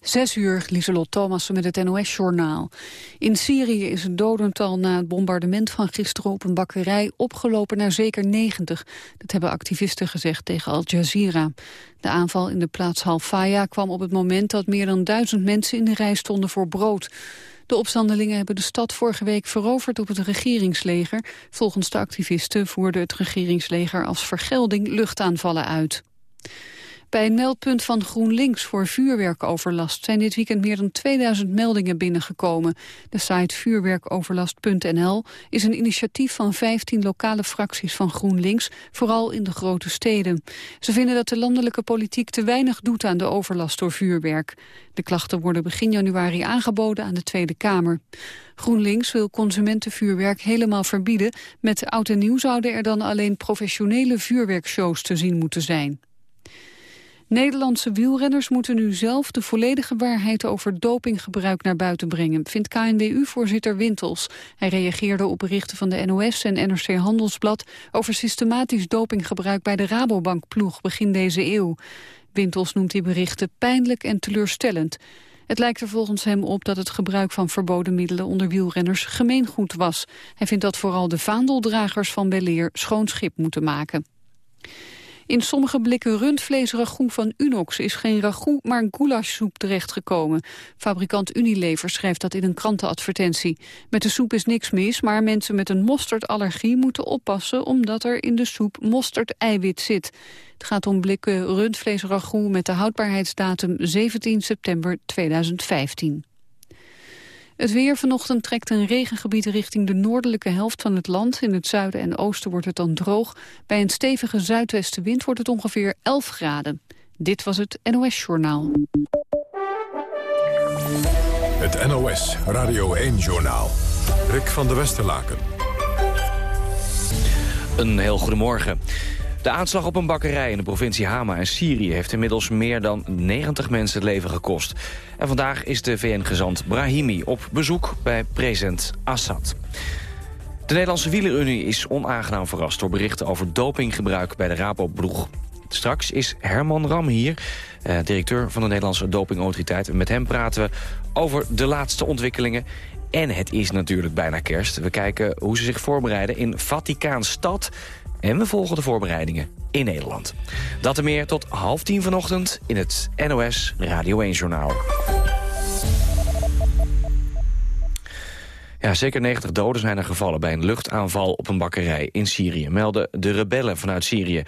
Zes uur, Lieselot Thomassen met het NOS-journaal. In Syrië is het dodental na het bombardement van gisteren op een bakkerij opgelopen naar zeker 90. Dat hebben activisten gezegd tegen Al Jazeera. De aanval in de plaats Halfaya kwam op het moment dat meer dan duizend mensen in de rij stonden voor brood. De opstandelingen hebben de stad vorige week veroverd op het regeringsleger. Volgens de activisten voerde het regeringsleger als vergelding luchtaanvallen uit. Bij een meldpunt van GroenLinks voor vuurwerkoverlast zijn dit weekend meer dan 2000 meldingen binnengekomen. De site vuurwerkoverlast.nl is een initiatief van 15 lokale fracties van GroenLinks, vooral in de grote steden. Ze vinden dat de landelijke politiek te weinig doet aan de overlast door vuurwerk. De klachten worden begin januari aangeboden aan de Tweede Kamer. GroenLinks wil consumentenvuurwerk helemaal verbieden. Met oud en nieuw zouden er dan alleen professionele vuurwerkshows te zien moeten zijn. Nederlandse wielrenners moeten nu zelf de volledige waarheid over dopinggebruik naar buiten brengen, vindt KNWU-voorzitter Wintels. Hij reageerde op berichten van de NOS en NRC Handelsblad over systematisch dopinggebruik bij de Rabobank-ploeg begin deze eeuw. Wintels noemt die berichten pijnlijk en teleurstellend. Het lijkt er volgens hem op dat het gebruik van verboden middelen onder wielrenners gemeengoed was. Hij vindt dat vooral de vaandeldragers van Beleer schoon schip moeten maken. In sommige blikken rundvleesragout van Unox is geen ragout, maar goulashsoep terechtgekomen. Fabrikant Unilever schrijft dat in een krantenadvertentie. Met de soep is niks mis, maar mensen met een mosterdallergie moeten oppassen... omdat er in de soep mosterd-eiwit zit. Het gaat om blikken rundvleesragout met de houdbaarheidsdatum 17 september 2015. Het weer vanochtend trekt een regengebied richting de noordelijke helft van het land. In het zuiden en oosten wordt het dan droog. Bij een stevige zuidwestenwind wordt het ongeveer 11 graden. Dit was het NOS Journaal. Het NOS Radio 1-journaal. Rick van der Westerlaken. Een heel goedemorgen. De aanslag op een bakkerij in de provincie Hama in Syrië... heeft inmiddels meer dan 90 mensen het leven gekost. En vandaag is de VN-gezant Brahimi op bezoek bij president Assad. De Nederlandse Wielerunie is onaangenaam verrast... door berichten over dopinggebruik bij de Rabobank. Straks is Herman Ram hier, eh, directeur van de Nederlandse Dopingautoriteit. En met hem praten we over de laatste ontwikkelingen. En het is natuurlijk bijna kerst. We kijken hoe ze zich voorbereiden in Vaticaanstad... En we volgen de voorbereidingen in Nederland. Dat en meer tot half tien vanochtend in het NOS Radio 1-journaal. Ja, zeker 90 doden zijn er gevallen bij een luchtaanval op een bakkerij in Syrië, melden de rebellen vanuit Syrië.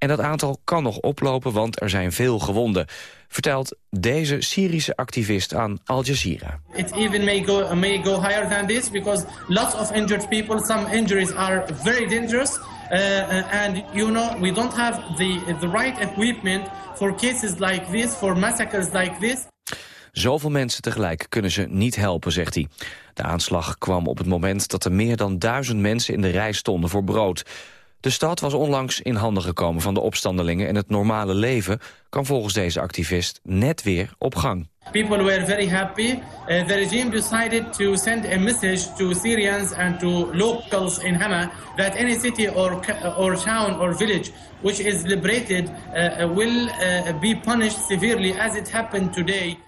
En dat aantal kan nog oplopen, want er zijn veel gewonden. Vertelt deze Syrische activist aan Al Jazeera. It even may go, may go higher than this because lots of injured people. Some injuries are very dangerous. Uh, and you know we don't have the, the right equipment for cases like this, for massacres like this. Zoveel mensen tegelijk kunnen ze niet helpen, zegt hij. De aanslag kwam op het moment dat er meer dan duizend mensen in de rij stonden voor brood. De stad was onlangs in handen gekomen van de opstandelingen... en het normale leven kan volgens deze activist net weer op gang. People were very happy. Uh, the regime decided to send a message to Syrians and to locals in Hama... that any city or, or town or village which is liberated... Uh, will uh, be punished severely as it happened today...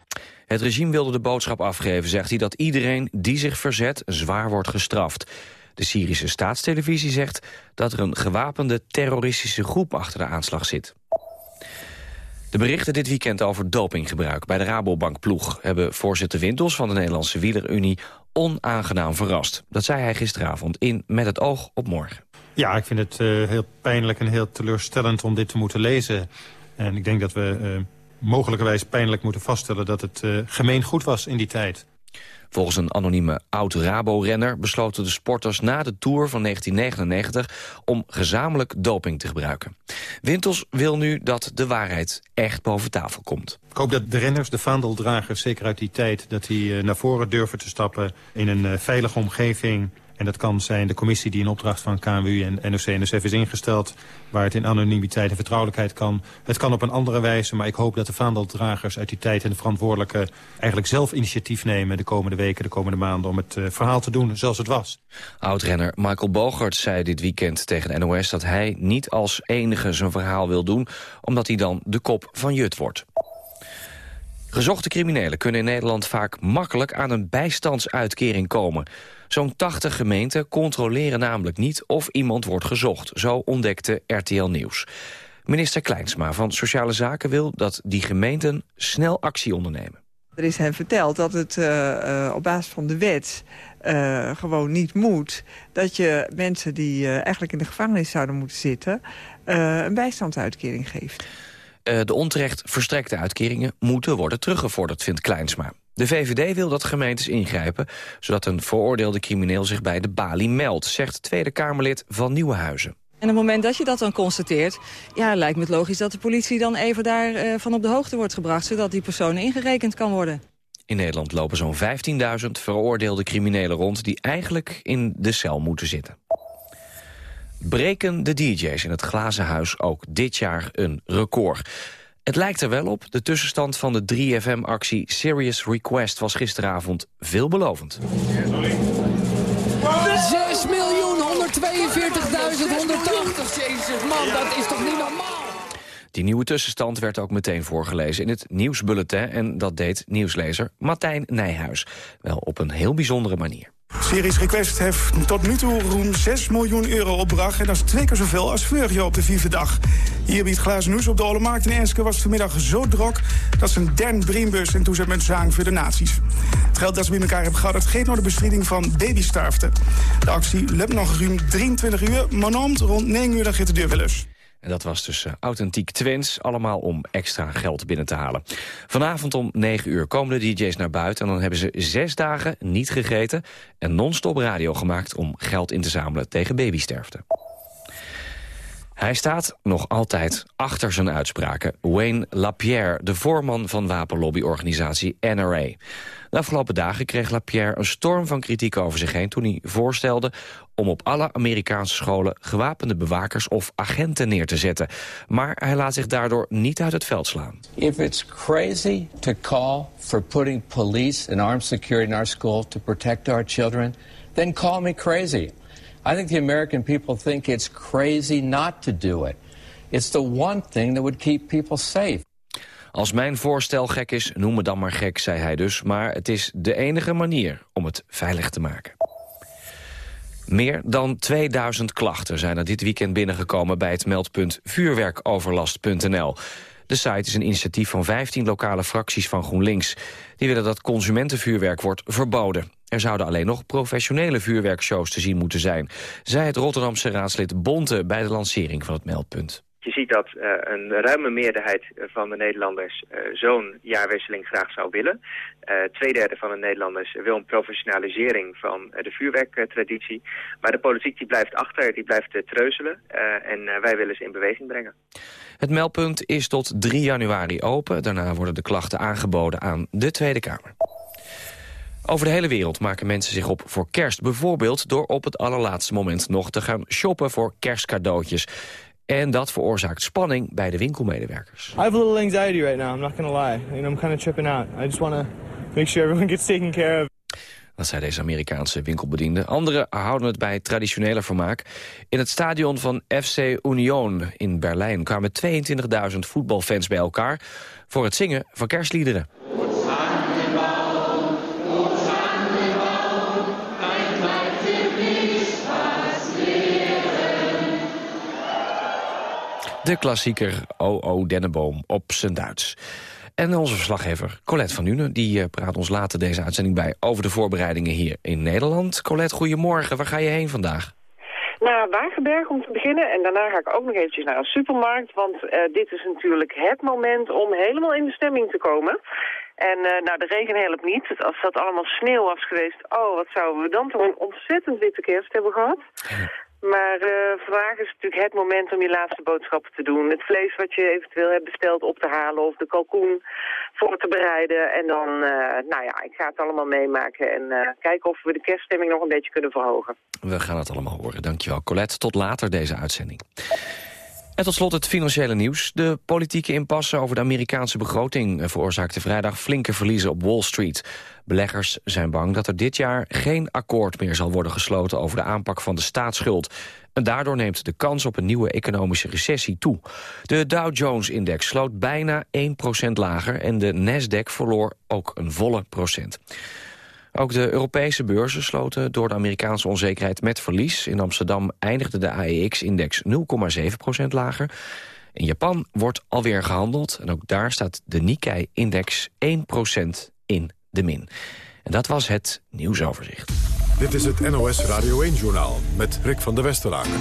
Het regime wilde de boodschap afgeven, zegt hij, dat iedereen die zich verzet zwaar wordt gestraft. De Syrische staatstelevisie zegt dat er een gewapende terroristische groep achter de aanslag zit. De berichten dit weekend over dopinggebruik bij de Rabobank-ploeg... hebben voorzitter Wintels van de Nederlandse Wielerunie onaangenaam verrast. Dat zei hij gisteravond in Met het oog op morgen. Ja, ik vind het uh, heel pijnlijk en heel teleurstellend om dit te moeten lezen. En ik denk dat we uh, mogelijkerwijs pijnlijk moeten vaststellen... dat het uh, gemeen goed was in die tijd. Volgens een anonieme oud-Rabo-renner besloten de sporters na de Tour van 1999 om gezamenlijk doping te gebruiken. Wintels wil nu dat de waarheid echt boven tafel komt. Ik hoop dat de renners, de vaandeldragers, zeker uit die tijd... dat die eh, naar voren durven te stappen in een eh, veilige omgeving... En dat kan zijn de commissie die in opdracht van KMU en NOC-NSF is ingesteld... waar het in anonimiteit en vertrouwelijkheid kan. Het kan op een andere wijze, maar ik hoop dat de vaandeldragers uit die tijd... en de verantwoordelijke eigenlijk zelf initiatief nemen de komende weken, de komende maanden... om het uh, verhaal te doen zoals het was. Oudrenner Michael Bogert zei dit weekend tegen NOS... dat hij niet als enige zijn verhaal wil doen... omdat hij dan de kop van Jut wordt. Gezochte criminelen kunnen in Nederland vaak makkelijk aan een bijstandsuitkering komen. Zo'n 80 gemeenten controleren namelijk niet of iemand wordt gezocht. Zo ontdekte RTL Nieuws. Minister Kleinsma van Sociale Zaken wil dat die gemeenten snel actie ondernemen. Er is hen verteld dat het uh, uh, op basis van de wet uh, gewoon niet moet... dat je mensen die eigenlijk in de gevangenis zouden moeten zitten... een bijstandsuitkering geeft. de onterecht verstrekte uitkeringen moeten worden teruggevorderd, vindt Kleinsma. De VVD wil dat gemeentes ingrijpen... zodat een veroordeelde crimineel zich bij de balie meldt... zegt Tweede Kamerlid van Nieuwenhuizen. En op het moment dat je dat dan constateert... ja, lijkt me het logisch dat de politie dan even daarvan uh, van op de hoogte wordt gebracht... zodat die persoon ingerekend kan worden. In Nederland lopen zo'n 15.000 veroordeelde criminelen rond... die eigenlijk in de cel moeten zitten. Breken de DJ's in het Glazen Huis ook dit jaar een record... Het lijkt er wel op. De tussenstand van de 3FM-actie Serious Request was gisteravond veelbelovend. 6 miljoen 142.180. Jezus, man, dat is toch niet normaal? Die nieuwe tussenstand werd ook meteen voorgelezen in het nieuwsbulletin... en dat deed nieuwslezer Martijn Nijhuis. Wel op een heel bijzondere manier. Series Request heeft tot nu toe ruim 6 miljoen euro opgebracht... en dat is twee keer zoveel als vorig jaar op de vierde dag. Hier bij het Glazen Nieuws op de Olemarkt in Enske was vanmiddag zo drok... dat ze een derde briembus en toezet met zang voor de nazi's. Het geld dat ze bij elkaar hebben gehad, dat geeft naar de bestrijding van babystarfte. De actie loopt nog ruim 23 uur, maar rond 9 uur dan gaat de deur wel en dat was dus uh, Authentiek Twins, allemaal om extra geld binnen te halen. Vanavond om 9 uur komen de DJ's naar buiten... en dan hebben ze zes dagen niet gegeten en non-stop radio gemaakt... om geld in te zamelen tegen babysterfte. Hij staat nog altijd achter zijn uitspraken. Wayne Lapierre, de voorman van wapenlobbyorganisatie NRA. De afgelopen dagen kreeg Lapierre een storm van kritiek over zich heen... toen hij voorstelde om op alle Amerikaanse scholen... gewapende bewakers of agenten neer te zetten. Maar hij laat zich daardoor niet uit het veld slaan. If it's crazy to call for putting police and armed security in our school... to protect our children, then call me crazy. I think the American people think it's crazy not to do it. It's the one thing that would keep people safe. Als mijn voorstel gek is, noem me dan maar gek, zei hij dus. Maar het is de enige manier om het veilig te maken. Meer dan 2000 klachten zijn er dit weekend binnengekomen... bij het meldpunt vuurwerkoverlast.nl. De site is een initiatief van 15 lokale fracties van GroenLinks. Die willen dat consumentenvuurwerk wordt verboden. Er zouden alleen nog professionele vuurwerkshows te zien moeten zijn... zei het Rotterdamse raadslid Bonte bij de lancering van het meldpunt. Je ziet dat uh, een ruime meerderheid van de Nederlanders uh, zo'n jaarwisseling graag zou willen. Uh, Tweederde van de Nederlanders wil een professionalisering van de vuurwerktraditie. Maar de politiek die blijft achter, die blijft treuzelen. en wij willen ze in beweging brengen. Het meldpunt is tot 3 januari open. Daarna worden de klachten aangeboden aan de Tweede Kamer. Over de hele wereld maken mensen zich op voor kerst. Bijvoorbeeld door op het allerlaatste moment nog te gaan shoppen voor kerstcadeautjes. En dat veroorzaakt spanning bij de winkelmedewerkers. I have a little anxiety right now, I'm not gonna lie. And I'm kind of tripping out. I just want to make sure everyone gets taken care of. Dat zei deze Amerikaanse winkelbediende. Anderen houden het bij traditionele vermaak. In het stadion van FC Union in Berlijn kwamen 22.000 voetbalfans bij elkaar... voor het zingen van kerstliederen. De klassieker O.O. Denneboom op zijn Duits. En onze verslaggever Colette van Nuenen die eh, praat ons later deze uitzending bij... over de voorbereidingen hier in Nederland. Colette, goedemorgen. Waar ga je heen vandaag? Naar Wagenberg om te beginnen en daarna ga ik ook nog eventjes naar een supermarkt. Want uh, dit is natuurlijk het moment om helemaal in de stemming te komen. En uh, nou, de regen helpt niet. Als dat allemaal sneeuw was geweest, oh, wat zouden we dan toch een ontzettend witte kerst hebben gehad. Maar uh, vandaag is natuurlijk het moment om je laatste boodschappen te doen. Het vlees wat je eventueel hebt besteld op te halen of de kalkoen voor te bereiden. En dan, uh, nou ja, ik ga het allemaal meemaken en uh, kijken of we de kerststemming nog een beetje kunnen verhogen. We gaan het allemaal horen. Dankjewel Colette. Tot later deze uitzending. En tot slot het financiële nieuws. De politieke impasse over de Amerikaanse begroting veroorzaakte vrijdag flinke verliezen op Wall Street. Beleggers zijn bang dat er dit jaar geen akkoord meer zal worden gesloten over de aanpak van de staatsschuld. En daardoor neemt de kans op een nieuwe economische recessie toe. De Dow Jones-index sloot bijna 1% lager en de Nasdaq verloor ook een volle procent. Ook de Europese beurzen sloten door de Amerikaanse onzekerheid met verlies. In Amsterdam eindigde de AEX-index 0,7% lager. In Japan wordt alweer gehandeld en ook daar staat de Nikkei-index 1% in de min. En dat was het nieuwsoverzicht. Dit is het NOS Radio 1-journaal met Rick van der Westeraken.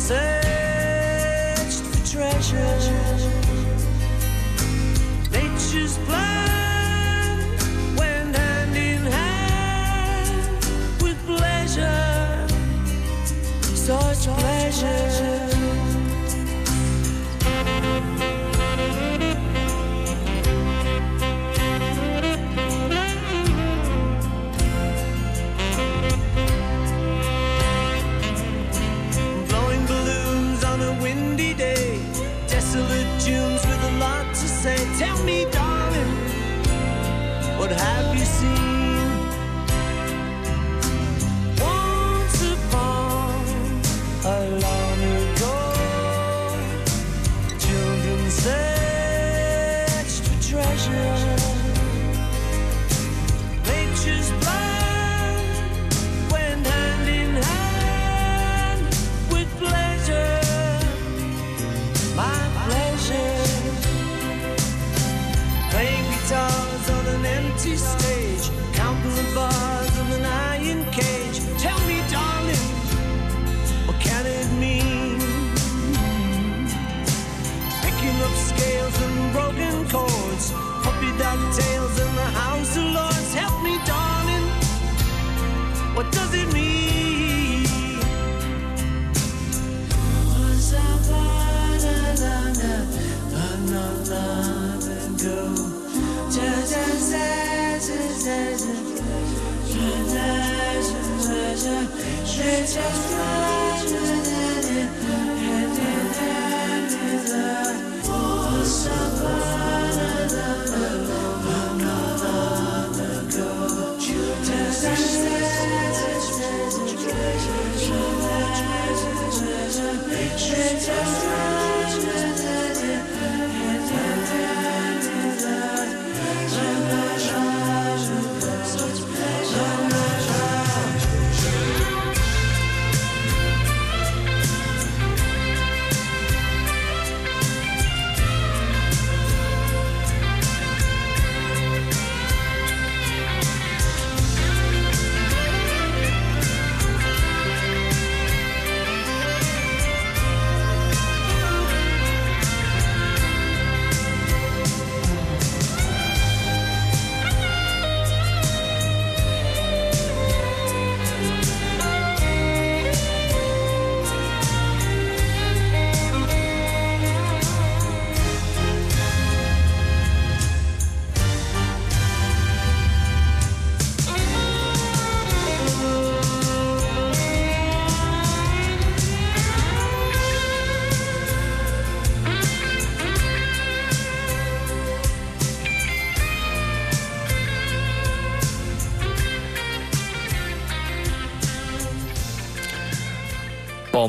searched for treasure. Nature's plan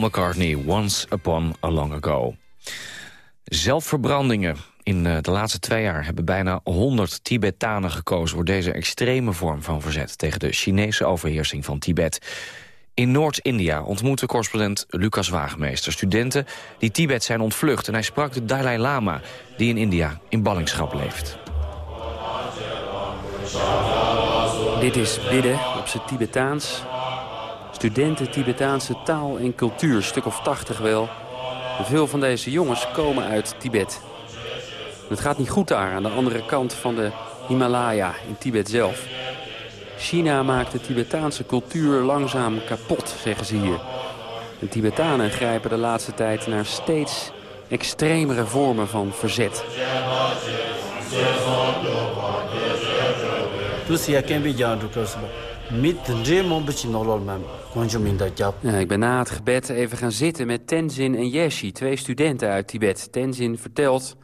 McCartney, Once Upon a Long Ago. Zelfverbrandingen. In eh, de laatste twee jaar hebben bijna 100 Tibetanen gekozen... voor deze extreme vorm van verzet tegen de Chinese overheersing van Tibet. In Noord-India ontmoette correspondent Lucas Waagmeester studenten die Tibet zijn ontvlucht. En hij sprak de Dalai Lama, die in India in ballingschap leeft. Dit is bidden op zijn Tibetaans. Studenten Tibetaanse taal en cultuur, stuk of tachtig wel. Veel van deze jongens komen uit Tibet. Het gaat niet goed daar, aan de andere kant van de Himalaya, in Tibet zelf. China maakt de Tibetaanse cultuur langzaam kapot, zeggen ze hier. De Tibetanen grijpen de laatste tijd naar steeds extremere vormen van verzet. Ik ben na het gebed even gaan zitten met Tenzin en Yeshi, twee studenten uit Tibet. Tenzin vertelt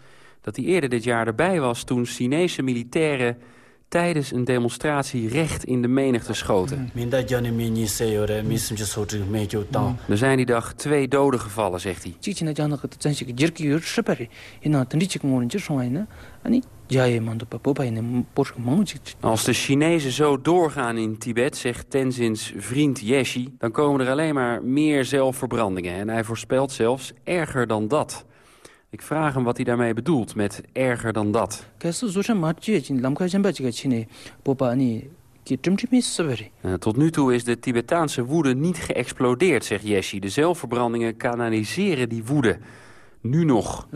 dat hij eerder dit jaar erbij was toen Chinese militairen tijdens een demonstratie recht in de menigte schoten. Er zijn die dag twee doden gevallen, zegt hij. Als de Chinezen zo doorgaan in Tibet, zegt Tenzins vriend Yeshi... dan komen er alleen maar meer zelfverbrandingen. En hij voorspelt zelfs erger dan dat. Ik vraag hem wat hij daarmee bedoelt met erger dan dat. Uh, tot nu toe is de Tibetaanse woede niet geëxplodeerd, zegt Yeshi. De zelfverbrandingen kanaliseren die woede. Nu nog.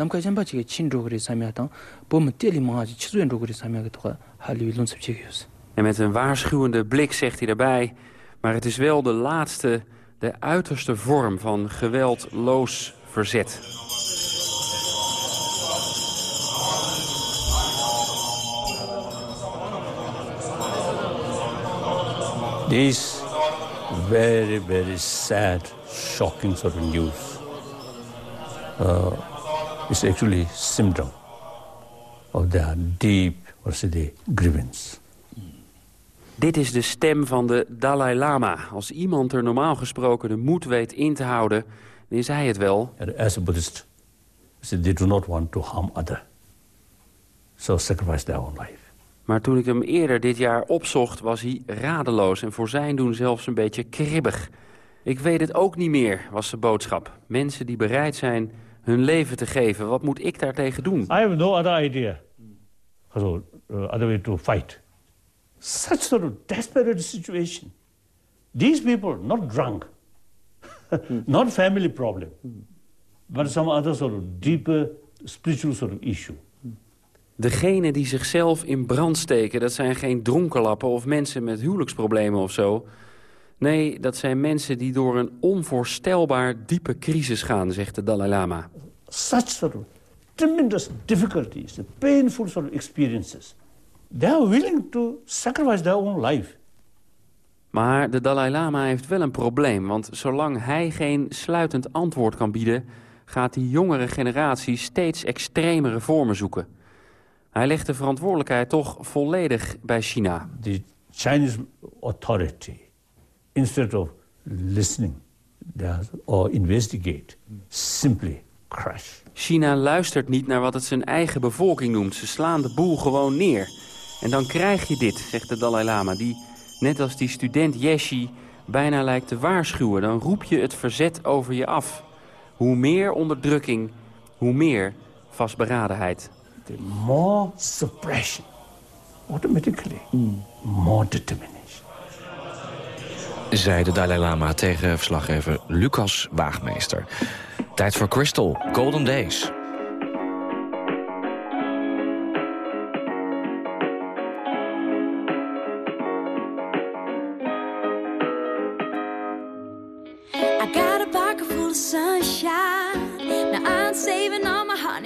En met een waarschuwende blik zegt hij daarbij... maar het is wel de laatste, de uiterste vorm van geweldloos verzet. This very, very sad, shocking sort of news uh, is actually symptom of their deep, what say they, grievance. Dit is de stem van de Dalai Lama. Als iemand er normaal gesproken de moed weet in te houden, dan is hij het wel. As a Buddhist, they do not want to harm other. So sacrifice their own life. Maar toen ik hem eerder dit jaar opzocht, was hij radeloos... en voor zijn doen zelfs een beetje kribbig. Ik weet het ook niet meer, was zijn boodschap. Mensen die bereid zijn hun leven te geven. Wat moet ik daartegen doen? I have no other idea. So, uh, other way to fight. Such sort of desperate situation. These people, not drunk. not family problem. But some other sort of deeper spiritual sort of issue. Degenen die zichzelf in brand steken, dat zijn geen dronkenlappen of mensen met huwelijksproblemen of zo. Nee, dat zijn mensen die door een onvoorstelbaar diepe crisis gaan, zegt de Dalai Lama. Such sort of tremendous difficulties, painful sort of experiences. They are willing to sacrifice their own life. Maar de Dalai Lama heeft wel een probleem, want zolang hij geen sluitend antwoord kan bieden... gaat die jongere generatie steeds extremere vormen zoeken. Hij legt de verantwoordelijkheid toch volledig bij China. The Chinese authority, instead of listening or investigate, simply crush. China luistert niet naar wat het zijn eigen bevolking noemt. Ze slaan de boel gewoon neer. En dan krijg je dit, zegt de Dalai Lama, die, net als die student Yeshi, bijna lijkt te waarschuwen. Dan roep je het verzet over je af. Hoe meer onderdrukking, hoe meer vastberadenheid the more suppression, automatically more determination. Zei de Dalai Lama tegen verslaggever Lucas Waagmeester. Tijd voor Crystal, Golden Days. I got a pocket full of sunshine.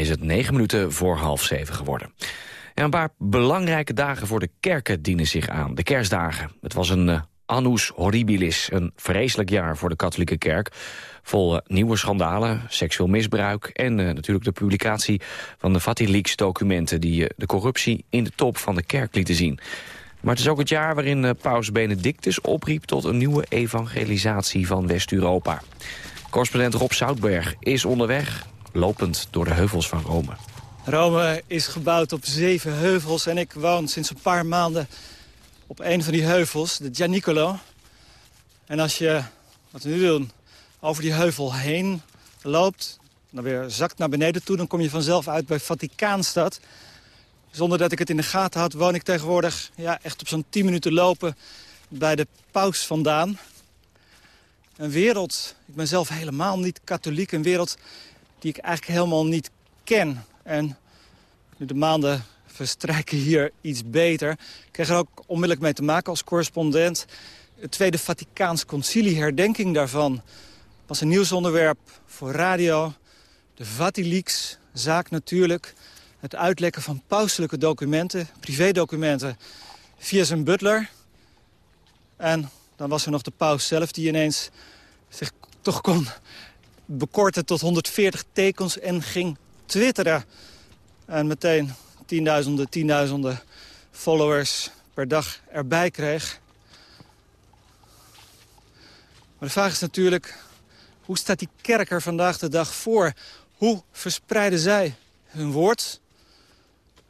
Is het negen minuten voor half zeven geworden. Ja, een paar belangrijke dagen voor de kerken dienen zich aan. De kerstdagen. Het was een eh, annus horribilis, een vreselijk jaar voor de katholieke kerk. Vol eh, nieuwe schandalen, seksueel misbruik... en eh, natuurlijk de publicatie van de Vatileaks documenten... die de corruptie in de top van de kerk lieten zien. Maar het is ook het jaar waarin paus Benedictus opriep... tot een nieuwe evangelisatie van West-Europa. Correspondent Rob Zoutberg is onderweg, lopend door de heuvels van Rome. Rome is gebouwd op zeven heuvels en ik woon sinds een paar maanden op een van die heuvels, de Gianicolo. En als je, wat we nu doen, over die heuvel heen loopt, dan weer zakt naar beneden toe, dan kom je vanzelf uit bij Vaticaanstad. Zonder dat ik het in de gaten had, woon ik tegenwoordig ja, echt op zo'n 10 minuten lopen bij de paus vandaan. Een wereld, ik ben zelf helemaal niet katholiek, een wereld die ik eigenlijk helemaal niet ken. En nu de maanden verstrijken hier iets beter. Ik kreeg er ook onmiddellijk mee te maken als correspondent. Het Tweede Vaticaans Concilie, herdenking daarvan, was een nieuwsonderwerp voor radio. De Vatileaks, zaak natuurlijk. Het uitlekken van pauselijke documenten, privédocumenten, via zijn butler. En dan was er nog de paus zelf die ineens zich toch kon bekorten tot 140 tekens en ging twitteren. En meteen tienduizenden, tienduizenden followers per dag erbij kreeg. Maar de vraag is natuurlijk, hoe staat die kerk er vandaag de dag voor? Hoe verspreiden zij hun woord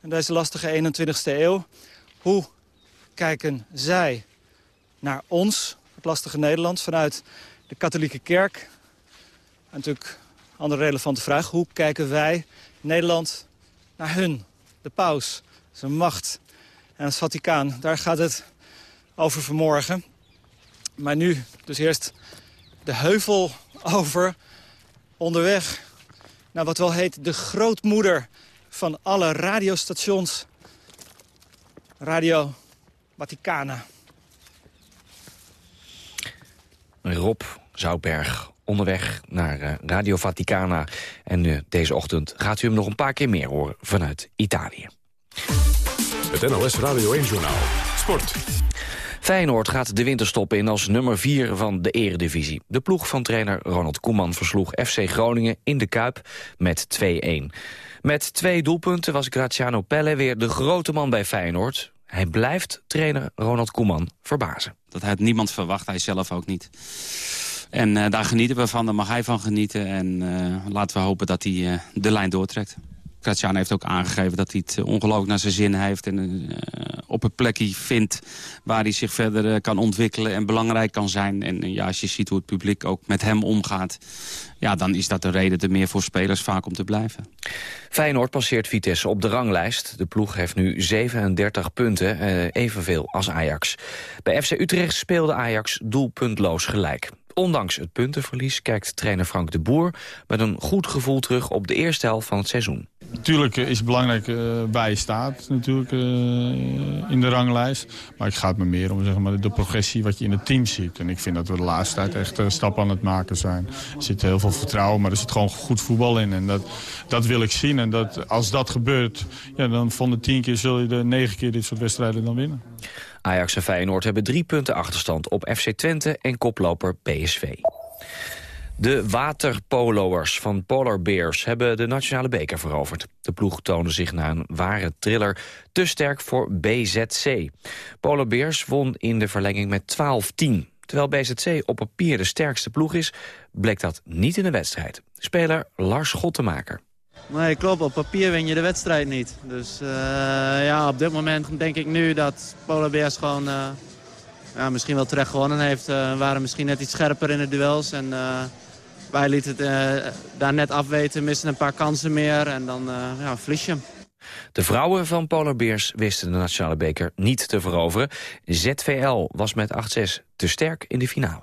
in deze lastige 21ste eeuw? Hoe kijken zij naar ons, het lastige Nederland, vanuit de katholieke kerk? En natuurlijk andere relevante vraag, hoe kijken wij Nederland naar hun, de paus, zijn macht en het Vaticaan? Daar gaat het over vanmorgen. Maar nu dus eerst de heuvel over, onderweg naar wat wel heet de grootmoeder van alle radiostations. Radio Vaticana. Rob Zoutberg onderweg naar eh, Radio Vaticana. En eh, deze ochtend gaat u hem nog een paar keer meer horen vanuit Italië. Het NOS Radio 1-journaal. Sport. Feyenoord gaat de winterstop in als nummer 4 van de eredivisie. De ploeg van trainer Ronald Koeman versloeg FC Groningen in de Kuip met 2-1. Met twee doelpunten was Graziano Pelle weer de grote man bij Feyenoord. Hij blijft trainer Ronald Koeman verbazen. Dat had niemand verwacht, hij zelf ook niet. En eh, daar genieten we van, daar mag hij van genieten. En eh, laten we hopen dat hij eh, de lijn doortrekt. Graziano heeft ook aangegeven dat hij het ongelooflijk naar zijn zin heeft... en op een plekje vindt waar hij zich verder kan ontwikkelen... en belangrijk kan zijn. En ja, als je ziet hoe het publiek ook met hem omgaat... ja, dan is dat een reden te meer voor spelers vaak om te blijven. Feyenoord passeert Vitesse op de ranglijst. De ploeg heeft nu 37 punten, evenveel als Ajax. Bij FC Utrecht speelde Ajax doelpuntloos gelijk. Ondanks het puntenverlies kijkt trainer Frank de Boer... met een goed gevoel terug op de eerste helft van het seizoen. Natuurlijk is het belangrijk eh, waar je staat natuurlijk, eh, in de ranglijst. Maar het gaat me meer om zeg maar, de progressie wat je in het team ziet. En ik vind dat we de laatste tijd echt uh, stappen aan het maken zijn. Er zit heel veel vertrouwen, maar er zit gewoon goed voetbal in. En dat, dat wil ik zien. En dat, als dat gebeurt, ja, dan van de tien keer zul je de negen keer dit soort wedstrijden dan winnen. Ajax en Feyenoord hebben drie punten achterstand op FC Twente en koploper PSV. De waterpoloers van Polar Bears hebben de nationale beker veroverd. De ploeg toonde zich na een ware thriller te sterk voor BZC. Polar Bears won in de verlenging met 12-10. Terwijl BZC op papier de sterkste ploeg is, bleek dat niet in de wedstrijd. Speler Lars Schottemaker. Nee, klopt. Op papier win je de wedstrijd niet. Dus uh, ja, op dit moment denk ik nu dat Polar Bears gewoon uh, ja, misschien wel terecht gewonnen heeft. Uh, waren misschien net iets scherper in de duels. En wij lieten het daar net afweten, missen een paar kansen meer en dan ja, verlies je hem. De vrouwen van Polar Bears wisten de nationale beker niet te veroveren. ZVL was met 8-6 te sterk in de finale.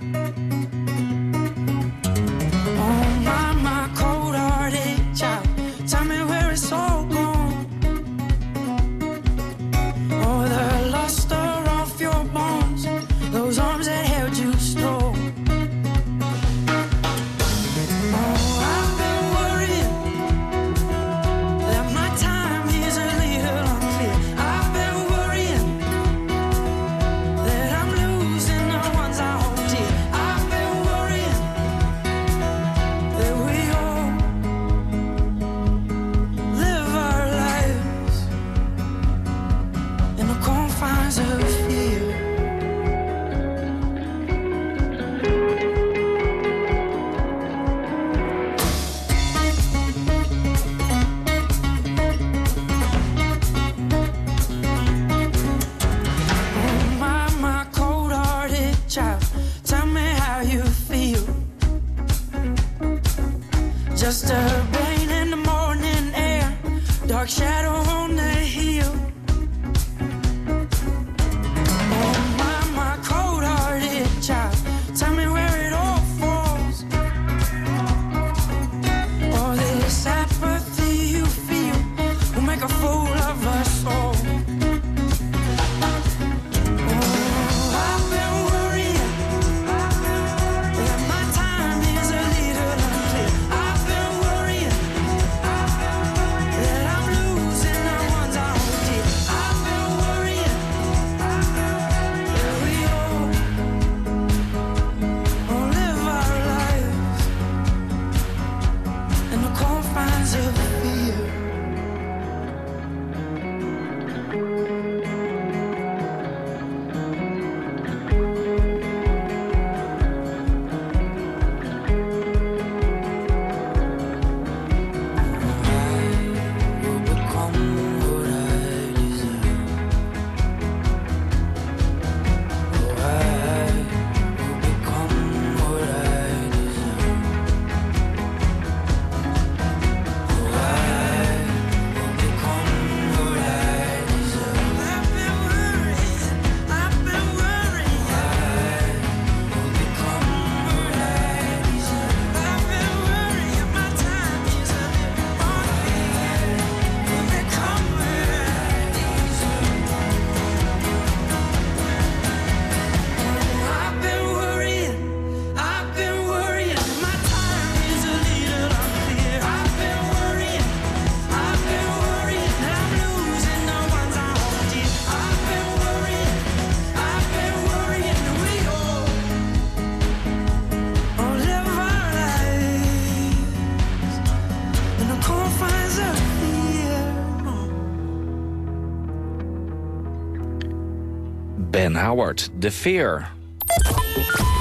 Howard, The Fear.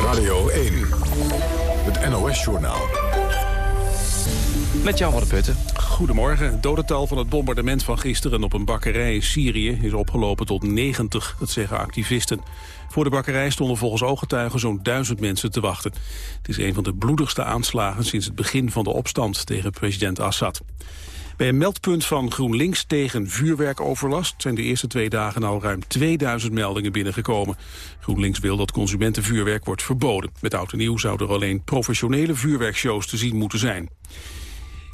Radio 1, het NOS-journaal. Met Jan van de Putten. Goedemorgen. Het dodental van het bombardement van gisteren op een bakkerij in Syrië is opgelopen tot 90, dat zeggen activisten. Voor de bakkerij stonden volgens ooggetuigen zo'n duizend mensen te wachten. Het is een van de bloedigste aanslagen sinds het begin van de opstand tegen president Assad. Bij een meldpunt van GroenLinks tegen vuurwerkoverlast zijn de eerste twee dagen al ruim 2000 meldingen binnengekomen. GroenLinks wil dat consumentenvuurwerk wordt verboden. Met oud en nieuw zouden er alleen professionele vuurwerkshows te zien moeten zijn.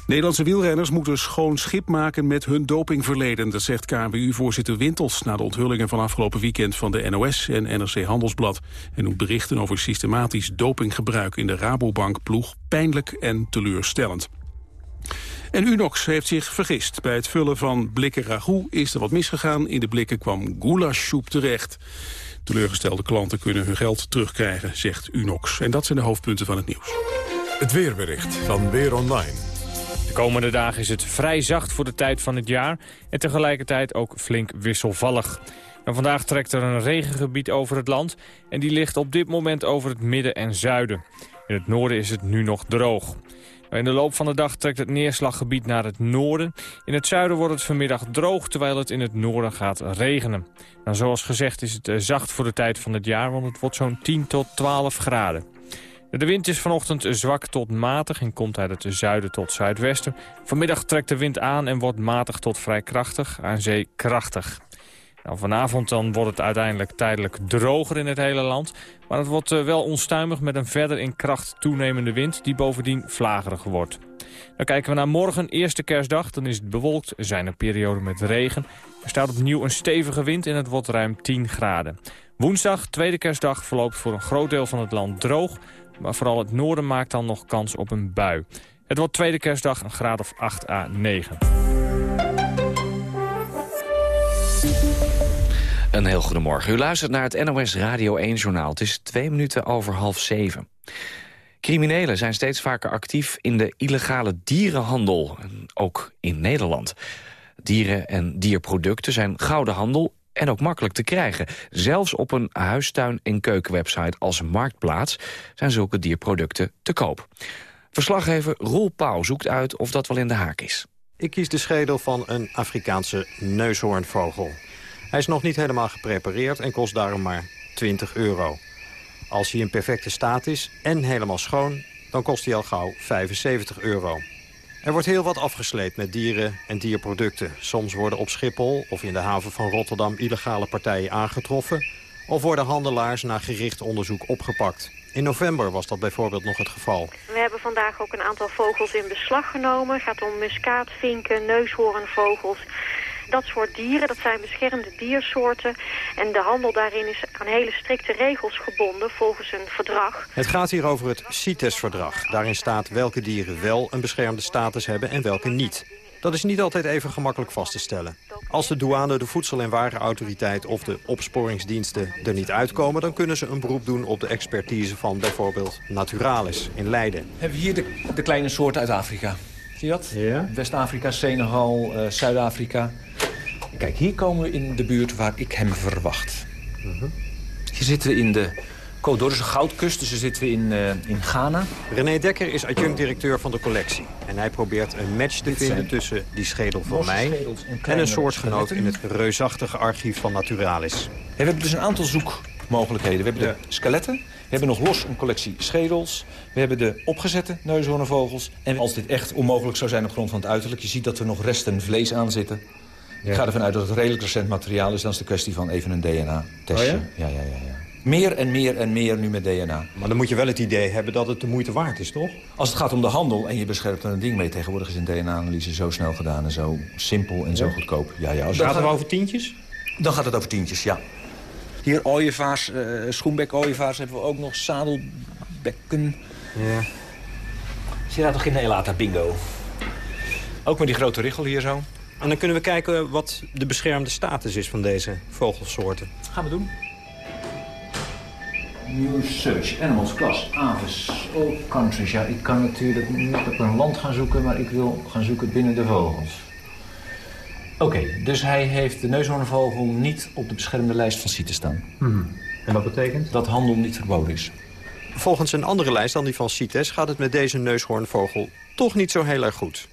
Nederlandse wielrenners moeten schoon schip maken met hun dopingverleden. Dat zegt KNWU-voorzitter Wintels na de onthullingen van afgelopen weekend van de NOS en NRC Handelsblad. En noemt berichten over systematisch dopinggebruik in de Rabobank-ploeg pijnlijk en teleurstellend. En Unox heeft zich vergist. Bij het vullen van blikken ragout is er wat misgegaan. In de blikken kwam goulashsoep terecht. Teleurgestelde klanten kunnen hun geld terugkrijgen, zegt Unox. En dat zijn de hoofdpunten van het nieuws. Het weerbericht van Weer Online. De komende dagen is het vrij zacht voor de tijd van het jaar... en tegelijkertijd ook flink wisselvallig. En vandaag trekt er een regengebied over het land... en die ligt op dit moment over het midden en zuiden. In het noorden is het nu nog droog. In de loop van de dag trekt het neerslaggebied naar het noorden. In het zuiden wordt het vanmiddag droog, terwijl het in het noorden gaat regenen. Nou, zoals gezegd is het eh, zacht voor de tijd van het jaar, want het wordt zo'n 10 tot 12 graden. De wind is vanochtend zwak tot matig en komt uit het zuiden tot zuidwesten. Vanmiddag trekt de wind aan en wordt matig tot vrij krachtig, aan zee krachtig. Nou, vanavond dan wordt het uiteindelijk tijdelijk droger in het hele land. Maar het wordt eh, wel onstuimig met een verder in kracht toenemende wind... die bovendien vlagerig wordt. Dan kijken we naar morgen, eerste kerstdag. Dan is het bewolkt, er zijn er perioden met regen. Er staat opnieuw een stevige wind en het wordt ruim 10 graden. Woensdag, tweede kerstdag, verloopt voor een groot deel van het land droog... maar vooral het noorden maakt dan nog kans op een bui. Het wordt tweede kerstdag een graad of 8 à 9. Een heel goedemorgen. U luistert naar het NOS Radio 1-journaal. Het is twee minuten over half zeven. Criminelen zijn steeds vaker actief in de illegale dierenhandel. Ook in Nederland. Dieren en dierproducten zijn gouden handel en ook makkelijk te krijgen. Zelfs op een huistuin- en keukenwebsite als Marktplaats... zijn zulke dierproducten te koop. Verslaggever Roel Pauw zoekt uit of dat wel in de haak is. Ik kies de schedel van een Afrikaanse neushoornvogel. Hij is nog niet helemaal geprepareerd en kost daarom maar 20 euro. Als hij in perfecte staat is en helemaal schoon, dan kost hij al gauw 75 euro. Er wordt heel wat afgesleept met dieren en dierproducten. Soms worden op Schiphol of in de haven van Rotterdam illegale partijen aangetroffen... of worden handelaars na gericht onderzoek opgepakt. In november was dat bijvoorbeeld nog het geval. We hebben vandaag ook een aantal vogels in beslag genomen. Het gaat om muskaatvinken, neushoornvogels. Dat soort dieren, dat zijn beschermde diersoorten. En de handel daarin is aan hele strikte regels gebonden volgens een verdrag. Het gaat hier over het CITES-verdrag. Daarin staat welke dieren wel een beschermde status hebben en welke niet. Dat is niet altijd even gemakkelijk vast te stellen. Als de douane, de Voedsel- en Warenautoriteit of de opsporingsdiensten er niet uitkomen... dan kunnen ze een beroep doen op de expertise van bijvoorbeeld Naturalis in Leiden. Hebben we hier de, de kleine soorten uit Afrika. Zie je dat? Ja. West-Afrika, Senegal, uh, Zuid-Afrika. Kijk, hier komen we in de buurt waar ik hem verwacht. Hier zitten we in de Côte d'Or, de goudkust. Dus hier zitten we in, uh, in Ghana. René Dekker is adjunct-directeur van de collectie. En hij probeert een match te vinden tussen die schedel van mij... en een soortgenoot in het reusachtige archief van Naturalis. Ja, we hebben dus een aantal zoekmogelijkheden. We hebben de skeletten, hebben nog los een collectie schedels... we hebben de opgezette neushoornvogels... en als dit echt onmogelijk zou zijn op grond van het uiterlijk... je ziet dat er nog resten vlees aan zitten... Ik ga ervan uit dat het redelijk recent materiaal is. Dan is de kwestie van even een DNA-testje. Oh ja? Ja, ja, ja, Meer en meer en meer nu met DNA. Maar dan moet je wel het idee hebben dat het de moeite waard is, toch? Als het gaat om de handel en je beschermt er een ding mee... tegenwoordig is een DNA-analyse zo snel gedaan en zo simpel en zo goedkoop. Ja, ja, als Gaat het over tientjes? Dan gaat het over tientjes, ja. Hier ooievaars, eh schoenbek-ooievaars hebben we ook nog. Zadelbekken. Ja. Zie je daar toch in de Elata bingo? Ook met die grote richel hier zo. En dan kunnen we kijken wat de beschermde status is van deze vogelsoorten. Gaan we doen. New Search, Animals, Class, Aves, All Countries. Ja, ik kan natuurlijk niet op een land gaan zoeken, maar ik wil gaan zoeken binnen de vogels. Oké, dus hij heeft de neushoornvogel niet op de beschermde lijst van CITES staan. En wat betekent? Dat handel niet verboden is. Volgens een andere lijst dan die van CITES gaat het met deze neushoornvogel toch niet zo heel erg goed.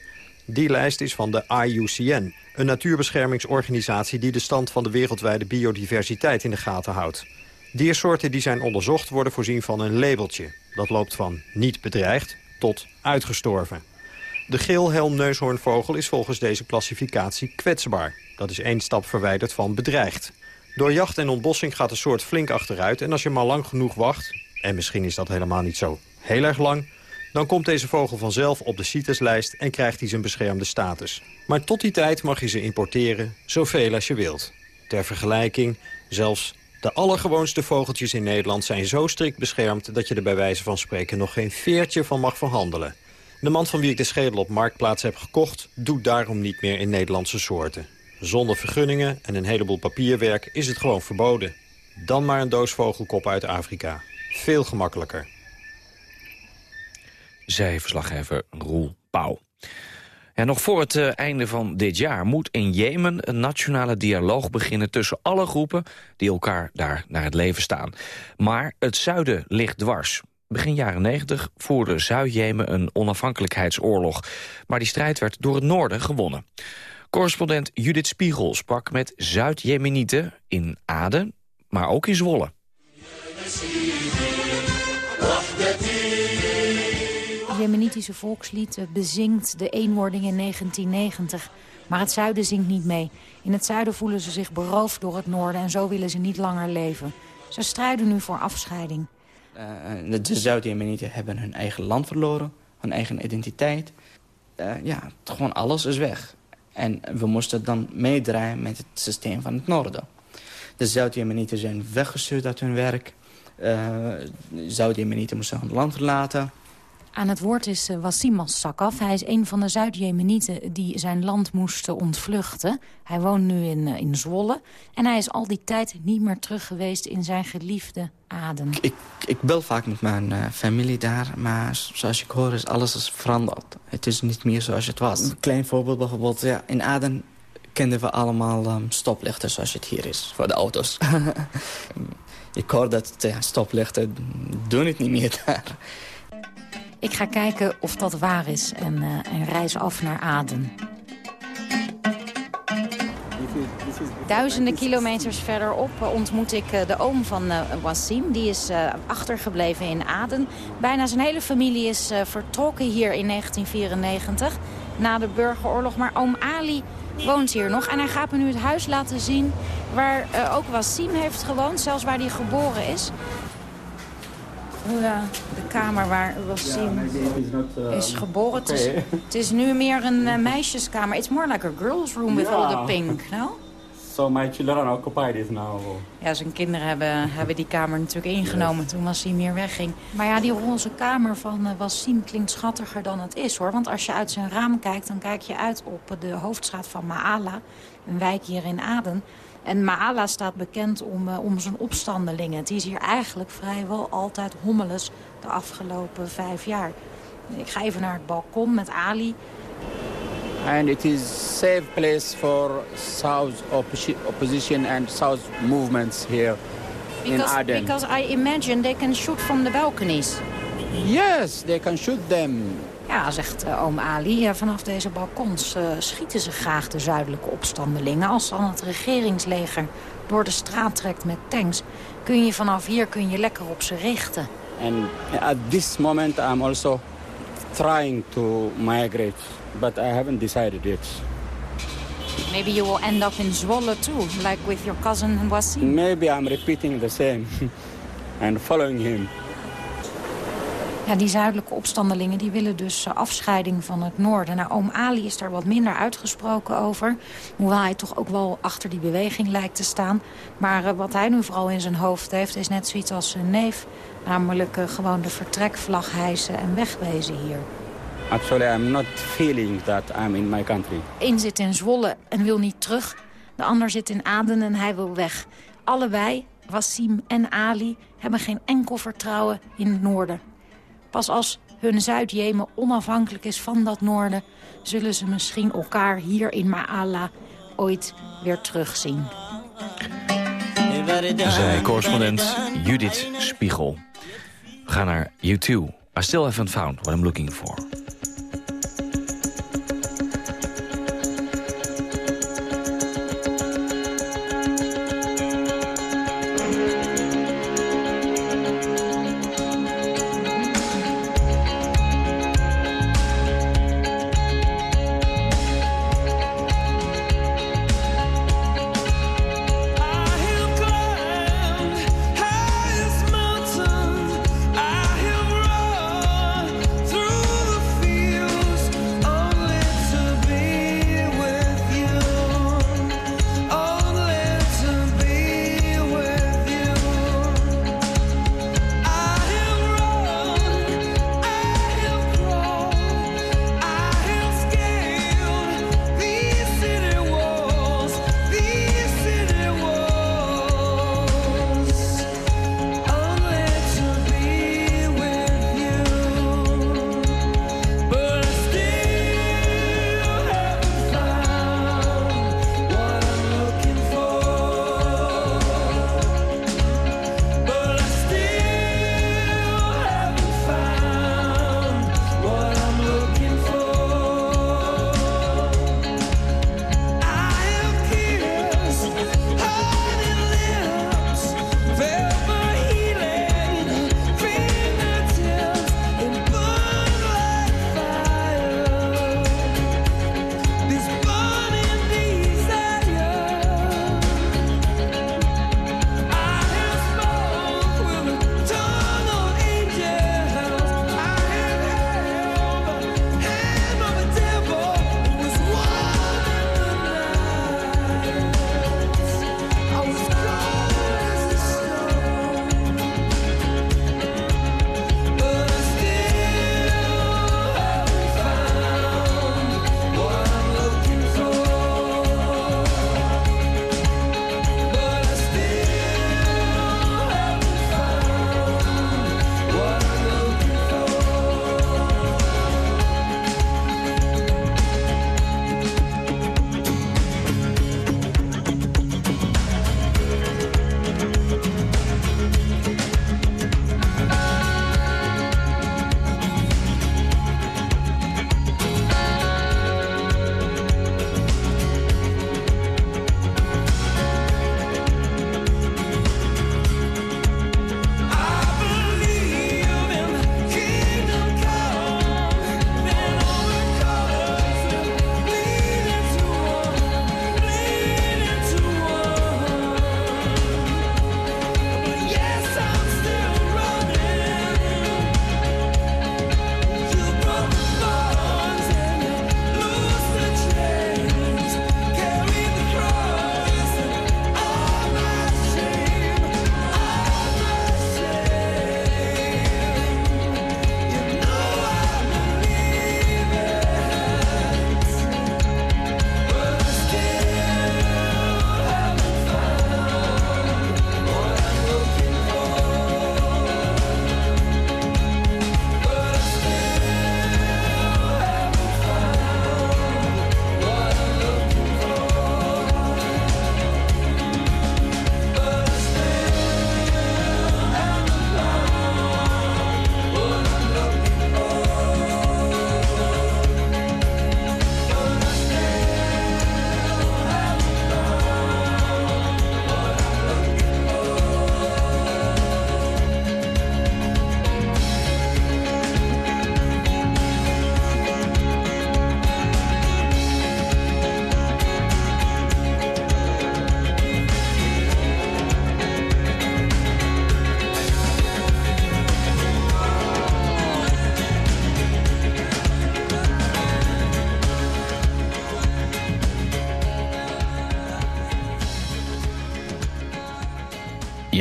Die lijst is van de IUCN, een natuurbeschermingsorganisatie... die de stand van de wereldwijde biodiversiteit in de gaten houdt. Diersoorten die zijn onderzocht worden voorzien van een labeltje. Dat loopt van niet bedreigd tot uitgestorven. De geelhelmneushoornvogel is volgens deze klassificatie kwetsbaar. Dat is één stap verwijderd van bedreigd. Door jacht en ontbossing gaat de soort flink achteruit... en als je maar lang genoeg wacht, en misschien is dat helemaal niet zo heel erg lang... dan komt deze vogel vanzelf op de CITES-lijst en krijgt hij zijn beschermde status. Maar tot die tijd mag je ze importeren, zoveel als je wilt. Ter vergelijking, zelfs de allergewoonste vogeltjes in Nederland zijn zo strikt beschermd... dat je er bij wijze van spreken nog geen veertje van mag verhandelen. De man van wie ik de schedel op Marktplaats heb gekocht... doet daarom niet meer in Nederlandse soorten. Zonder vergunningen en een heleboel papierwerk is het gewoon verboden. Dan maar een doos vogelkop uit Afrika. Veel gemakkelijker. Zij verslaggever Roel Pauw. Nog voor het eh, einde van dit jaar moet in Jemen een nationale dialoog beginnen tussen alle groepen die elkaar daar naar het leven staan. Maar het zuiden ligt dwars. Begin jaren 90 voerde Zuid-Jemen een onafhankelijkheidsoorlog. Maar die strijd werd door het noorden gewonnen. Correspondent Judith Spiegel sprak met Zuid-Jemenieten in Aden, maar ook in Zwolle. Het Jemenitische volkslied bezingt de eenwording in 1990. Maar het zuiden zingt niet mee. In het zuiden voelen ze zich beroofd door het noorden... en zo willen ze niet langer leven. Ze strijden nu voor afscheiding. De Zuid-Jemenieten hebben hun eigen land verloren, hun eigen identiteit. Uh, ja, gewoon alles is weg. En we moesten dan meedraaien met het systeem van het noorden. De Zuid-Jemenieten zijn weggestuurd uit hun werk. Uh, Zuid-Jemenieten moesten hun land verlaten. Aan het woord is uh, Wassim Al-Sakaf. Hij is een van de Zuid-Jemenieten die zijn land moesten ontvluchten. Hij woont nu in, uh, in Zwolle. En hij is al die tijd niet meer terug geweest in zijn geliefde Aden. Ik, ik bel vaak met mijn uh, familie daar, maar zoals ik hoor is alles is veranderd. Het is niet meer zoals het was. Een klein voorbeeld bijvoorbeeld, ja, in Aden kenden we allemaal um, stoplichten zoals het hier is, voor de auto's. ik hoor dat ja, stoplichten doen het niet meer daar. Ik ga kijken of dat waar is en, uh, en reis af naar Aden. Duizenden kilometers verderop ontmoet ik uh, de oom van uh, Wassim. Die is achtergebleven in Aden. Bijna zijn hele familie is vertrokken hier in 1994 na de burgeroorlog. Maar oom Ali woont hier nog. En hij gaat me nu het huis laten zien waar ook Wassim heeft gewoond. Zelfs waar hij geboren is. Ja, de kamer waar Wassim yeah, is geboren. Het, is, het, is, nu meer een uh, meisjeskamer. It's more like a girl's room with yeah. all the pink, no? So my children occupy this now. Ja, zijn kinderen hebben, hebben die kamer natuurlijk ingenomen yes. toen Wassim hier wegging. Maar ja, die roze kamer van Wassim klinkt schattiger dan het is, hoor. Want als je uit zijn raam kijkt, dan kijk je uit op de hoofdstraat van Maala. Een wijk hier in Aden. En Maala staat bekend om, uh, om zijn opstandelingen. Het is hier eigenlijk vrijwel altijd hommeles de afgelopen vijf jaar. Ik ga even naar het balkon met Ali. And it is safe place for South opposition and South movements here because, in Aden. Because I imagine they can shoot from the balconies. Yes, they can shoot them. Ja, zegt uh, oom Ali, vanaf deze balkons uh, schieten ze graag de zuidelijke opstandelingen. Als dan het regeringsleger door de straat trekt met tanks... kun je vanaf hier kun je lekker op ze richten. And at this moment I'm also trying to migrate, but I haven't decided yet. Maybe you will end up in Zwolle too, like with your cousin Wassim. Maybe I'm repeating the same and following him. Ja, die zuidelijke opstandelingen die willen dus afscheiding van het noorden. Nou, oom Ali is daar wat minder uitgesproken over. Hoewel hij toch ook wel achter die beweging lijkt te staan. Maar uh, wat hij nu vooral in zijn hoofd heeft is net zoiets als zijn neef. Namelijk uh, gewoon de vertrekvlag hijsen en wegwezen hier. Actually, I'm not feeling that I'm in my country. Eén zit in Zwolle en wil niet terug. De ander zit in Aden en hij wil weg. Allebei, Wassim en Ali, hebben geen enkel vertrouwen in het noorden. Pas als hun Zuid-Jemen onafhankelijk is van dat noorden... zullen ze misschien elkaar hier in Maala ooit weer terugzien. Zij correspondent Judith Spiegel. We gaan naar U2. I still haven't found what I'm looking for.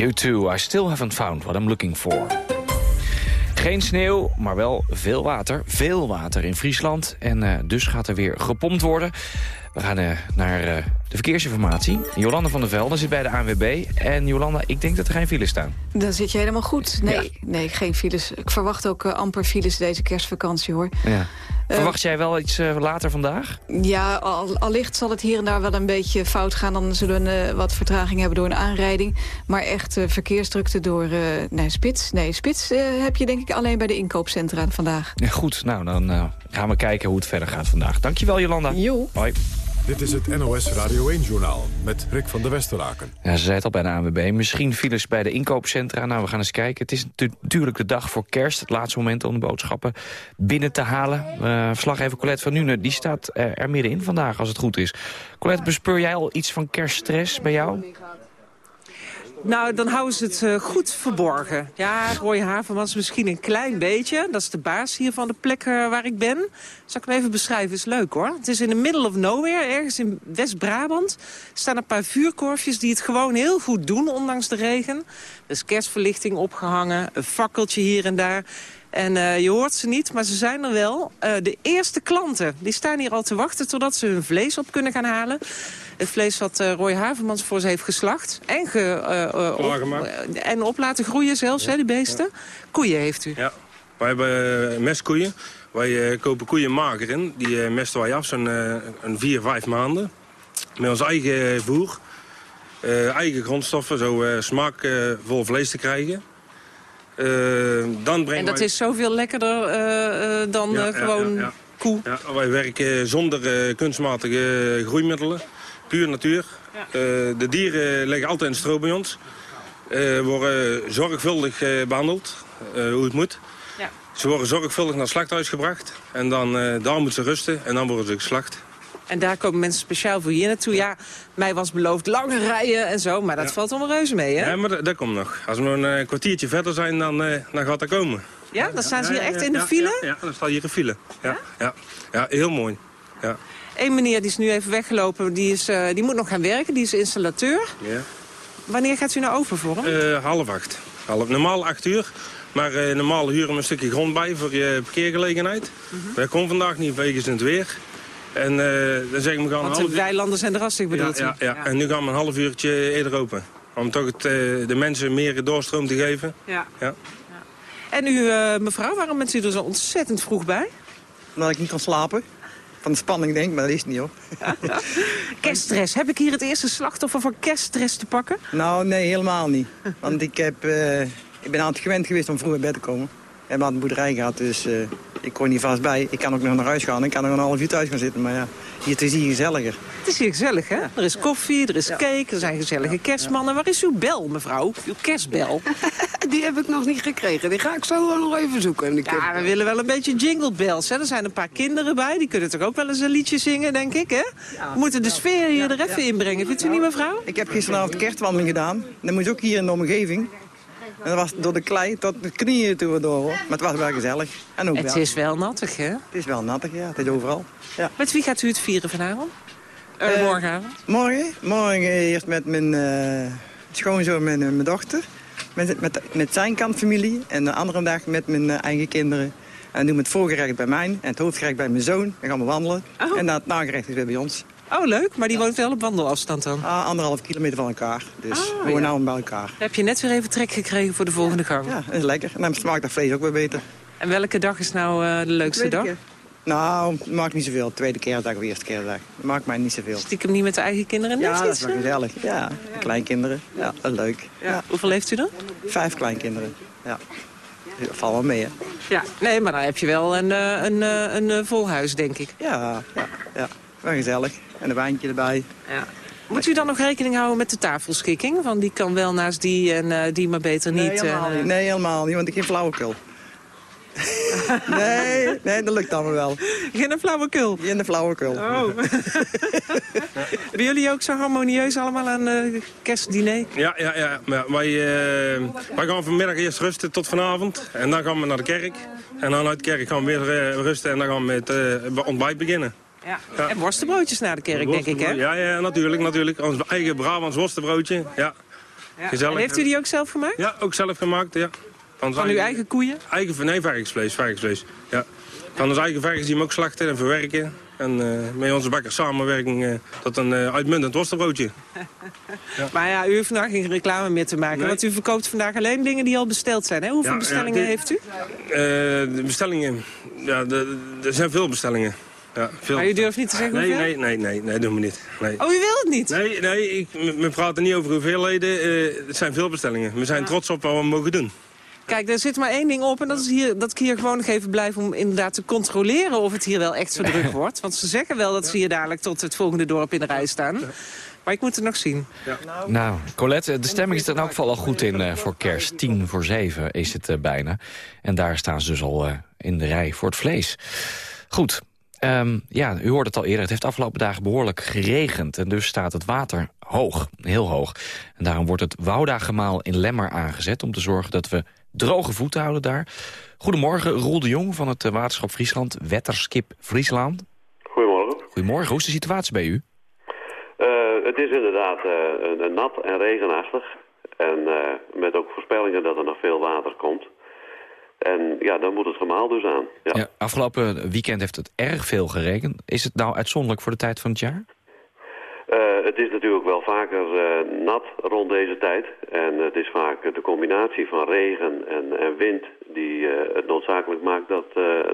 You too, I still haven't found what I'm looking for. Geen sneeuw, maar wel veel water. Veel water in Friesland. En eh, dus gaat er weer gepompt worden. We gaan eh, naar eh, de verkeersinformatie. Jolanda van der Velde zit bij de ANWB. En Jolanda, ik denk dat er geen files staan. Dan zit je helemaal goed. Nee, nee geen files. Ik verwacht ook amper files deze kerstvakantie, hoor. Ja. Verwacht jij wel iets eh, later vandaag? Ja, al, allicht zal het hier en daar wel een beetje fout gaan. Dan zullen we eh, wat vertraging hebben door een aanrijding. Maar echt eh, verkeersdrukte door eh, nee, spits. Nee, spits eh, heb je denk ik alleen bij de inkoopcentra vandaag. Ja, goed, nou dan eh, gaan we kijken hoe het verder gaat vandaag. Dankjewel Jolanda. Jo. Hoi. Dit is het NOS Radio 1-journaal met Rick van der Westeraken. Ja, ze zei het al bij de ANWB. Misschien files bij de inkoopcentra. Nou, we gaan eens kijken. Het is natu- natuurlijk de dag voor kerst. Het laatste moment om de boodschappen binnen te halen. Uh, verslaggever Colette van Nuenen, die staat eh, er middenin vandaag als het goed is. Colette, bespeur jij al iets van kerststress bij jou? Nou, dan houden ze het eh, goed verborgen. Ja, Roy Havermans misschien een klein beetje. Dat is de baas hier van de plek eh, waar ik ben. Zal ik hem even beschrijven? Is leuk hoor. Het is in the middle of nowhere, ergens in West-Brabant. Staan een paar vuurkorfjes die het gewoon heel goed doen, ondanks de regen. Er is kerstverlichting opgehangen, een fakkeltje hier en daar. En eh, je hoort ze niet, maar ze zijn er wel. De eerste klanten, die staan hier al te wachten... totdat ze hun vlees op kunnen gaan halen. Het vlees wat eh, Roy Havermans voor ze heeft geslacht. En, ge, eh, eh, op, en op laten groeien zelfs, hè, die beesten. Koeien heeft u. Ja, wij hebben mestkoeien. Wij kopen koeien mager in. Die mesten wij af zo'n een vier, vijf maanden. Met ons eigen voer. Eigen grondstoffen, zo eh, smaakvol vlees te krijgen. Eh, dan brengen En dat wij- is zoveel lekkerder dan Ja, ja, gewoon ja, ja. koe. Ja, wij werken zonder kunstmatige groeimiddelen. Puur natuur. Eh, de dieren liggen altijd in de stro bij ons. Eh, worden zorgvuldig eh, behandeld, eh, hoe het moet. Ja. Ze worden zorgvuldig naar het slachthuis gebracht. En dan, eh, daar moeten ze rusten en dan worden ze geslacht. En daar komen mensen speciaal voor hier naartoe. Ja, mij was beloofd lange rijen en zo, maar dat valt allemaal reuze mee, hè? Ja, maar dat, dat komt nog. Als we nog een kwartiertje verder zijn, dan, eh, dan gaat dat komen. Ja, dan staan ze hier echt in de ja, file? Ja, ja, dan staat hier een file. Ja, ja. ja, heel mooi. Ja. Eén meneer die is nu even weggelopen, die, is, eh, die moet nog gaan werken, die is installateur. Ja. Wanneer gaat u nou over voor hem? Eh, half acht. Half, normaal acht uur. Maar eh, normaal huren we een stukje grond bij voor je parkeergelegenheid. Mhm. Wij komen vandaag niet wegens het weer. En eh, dan zeg ik, we gaan Want een de half weilanden zijn drastig, bedoelt ja, ja, ja. En nu gaan we een half uurtje eerder open. Om toch het, eh, de mensen meer doorstroom te geven. Ja. Ja. En u, eh, mevrouw, waarom bent u er zo ontzettend vroeg bij? Omdat ik niet kan slapen. Van de spanning denk maar dat is het niet hoor. Kerststress. Heb ik hier het eerste slachtoffer van kerststress te pakken? Nou, nee, helemaal niet. Want ik, heb, eh, ik ben altijd gewend geweest om vroeg bij bed te komen. We hebben aan de boerderij gehad, dus eh, ik kon niet vast bij. Ik kan ook nog naar huis gaan. Ik kan nog een half uur thuis gaan zitten. Maar ja, hier het is hier gezelliger. Het is hier gezellig, hè? Er is koffie, er is cake, er zijn gezellige kerstmannen. Waar is uw bel, mevrouw? Uw kerstbel? Die heb ik nog niet gekregen. Die ga ik zo wel nog even zoeken. Ik Ja, we willen wel een beetje jingle bells. Hè? Er zijn een paar kinderen bij. Die kunnen toch ook wel eens een liedje zingen, denk ik, hè? We moeten de sfeer hier er even inbrengen. Vindt u niet, mevrouw? Ik heb gisteravond kerstwandeling gedaan. Dat moest ook hier in de omgeving. En dat was door de klei tot de knieën toe door. hoor. Maar het was wel gezellig. En ook Het wel. is wel nattig, hè? Het is wel nattig, ja. Het is overal. Ja. Met wie gaat u het vieren vanavond? Eh, morgenavond? Morgen? Morgen eerst met mijn eh, schoonzoon en mijn dochter. Met, met, met zijn kant familie. En de andere dag met mijn eigen kinderen. En dan doen we het voorgerecht bij mij en het hoofdgerecht bij mijn zoon. Dan gaan we wandelen. En dan het nagerecht is weer bij ons. Oh, leuk. Maar die woont wel op wandelafstand dan? Ah, anderhalf kilometer van elkaar. Dus Oh, we wonen ja. nou bij elkaar. Heb je net weer even trek gekregen voor de volgende gang? Ja, dat is lekker. En dan smaakt dat vlees ook weer beter. En welke dag is nou eh, de leukste dag? keer. Nou, het maakt niet zoveel. Tweede kerstdag of eerste kerstdag. Maakt mij niet zoveel. Stiekem niet met de eigen kinderen Ja, dat is wel gezellig. Ja, kleinkinderen. Ja, leuk. Ja. Hoeveel heeft u er? Vijf kleinkinderen. Ja. Dat valt wel mee, hè? Ja, nee, maar dan heb je wel een, eh, een, eh, een, eh, vol huis, denk ik. Ja, ja, ja. Wel gezellig. En een wijntje erbij. Ja. Moet u dan nog rekening houden met de tafelschikking? Van die kan wel naast die en eh, die maar beter niet. Nee, helemaal eh, niet. Nee, helemaal niet, want ik heb flauwekul. nee, nee, dat lukt dan wel. Geen flauwekul? Geen flauwekul. Oh. Hebben jullie ook zo harmonieus allemaal aan eh kerstdiner? Ja, ja, ja. Maar wij, eh, wij gaan vanmiddag eerst rusten tot vanavond. En dan gaan we naar de kerk. En dan uit de kerk gaan we weer rusten en dan gaan we met eh, ontbijt beginnen. Ja. En worstenbroodjes naar de kerk, denk ik, hè? Ja, ja, natuurlijk, natuurlijk. Ons eigen Brabants worstenbroodje. Ja. En heeft u die ook zelf gemaakt? Ja, ook zelf gemaakt, ja. Van, Van uw eigen koeien? Eigen, nee, varkensvlees, varkensvlees. Ja. Van onze eigen varkens die we ook slachten en verwerken. En eh, met onze bakker samenwerking eh, tot een eh, uitmuntend worstenbroodje. Maar ja, u hoeft vandaag geen reclame meer te maken. Nee. Want u verkoopt vandaag alleen dingen die al besteld zijn. Hè? Hoeveel Ja, ja, bestellingen heeft u? De bestellingen, ja, er zijn veel bestellingen. Ja, veel Maar u durft niet te zeggen nee, hoeveel? Nee, nee, nee, nee, doen we niet. Nee. Oh, u wil het niet? Nee, nee ik, we- praten niet over hoeveelheden. eh het zijn veel bestellingen. We zijn trots op wat we mogen doen. Kijk, er zit maar één ding op en dat is hier, dat ik hier gewoon nog even blijf om inderdaad te controleren of het hier wel echt zo druk wordt. Want ze zeggen wel dat ze hier dadelijk tot het volgende dorp in de rij staan. Maar ik moet het nog zien. Nou, Colette, de stemming is er in elk geval al goed in eh, voor kerst. Tien voor zeven is het eh, bijna. En daar staan ze dus al eh, in de rij voor het vlees. Goed, ehm, ja, u hoorde het al eerder. Het heeft afgelopen dagen behoorlijk geregend. En dus staat het water hoog, heel hoog. En daarom wordt het Wouda-gemaal in Lemmer aangezet... om te zorgen dat we droge voeten houden daar. Goedemorgen, Roel de Jong van het eh, Waterschap Friesland. Wetterskip Friesland. Goedemorgen. Goedemorgen, hoe is de situatie bij u? Eh, het is inderdaad eh, nat en regenachtig. En met ook voorspellingen dat er nog veel water komt. En ja, dan moet het gemaal dus aan. Ja. Ja, afgelopen weekend heeft het erg veel geregend. Is het nou uitzonderlijk voor de tijd van het jaar? Eh, het is natuurlijk wel vaker eh, nat rond deze tijd. En het is vaak de combinatie van regen en, en wind die eh, het noodzakelijk maakt dat,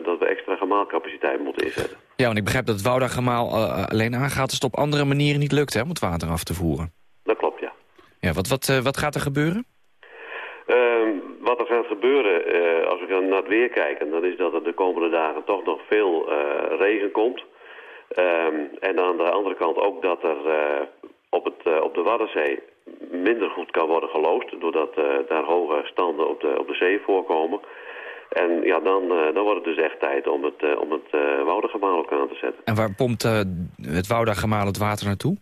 dat we extra gemaalcapaciteit moeten inzetten. Ja, want ik begrijp dat het Wouda-gemaal alleen aangaat... als het op andere manieren niet lukt hè, om het water af te voeren. Dat klopt, ja. Ja, wat, wat, wat gaat er gebeuren? Ehm, wat er gaat gebeuren, eh, als we naar het weer kijken, dan is dat er de komende dagen toch nog veel eh, regen komt. Ehm, en aan de andere kant ook dat er eh, op, het, op de Waddenzee minder goed kan worden geloosd, doordat daar hoge standen op de, op de zee voorkomen. En ja, dan, dan wordt het dus echt tijd om het, om het uh, Woudergemaal ook aan te zetten. En waar pompt uh, het Wouda-gemaal het water naartoe?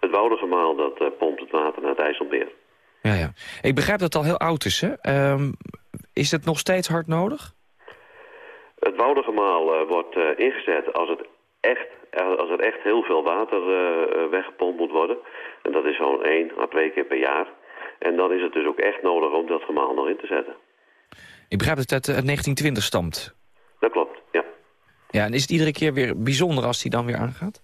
Het Woudergemaal dat uh, pompt het water naar het IJsselmeer. Ja, ja. Ik begrijp dat het al heel oud is, hè? Um, is het nog steeds hard nodig? Het Woudergemaal uh, wordt uh, ingezet als, het echt, als er echt heel veel water uh, weggepompt moet worden. En dat is zo'n één à twee keer per jaar. En dan is het dus ook echt nodig om dat gemaal nog in te zetten. Ik begrijp dat het uit 1920 stamt. Dat klopt, ja. Ja, en is het iedere keer weer bijzonder als die dan weer aangaat?